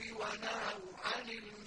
وَنَهَوْا عَنِ الْمُنكَرِ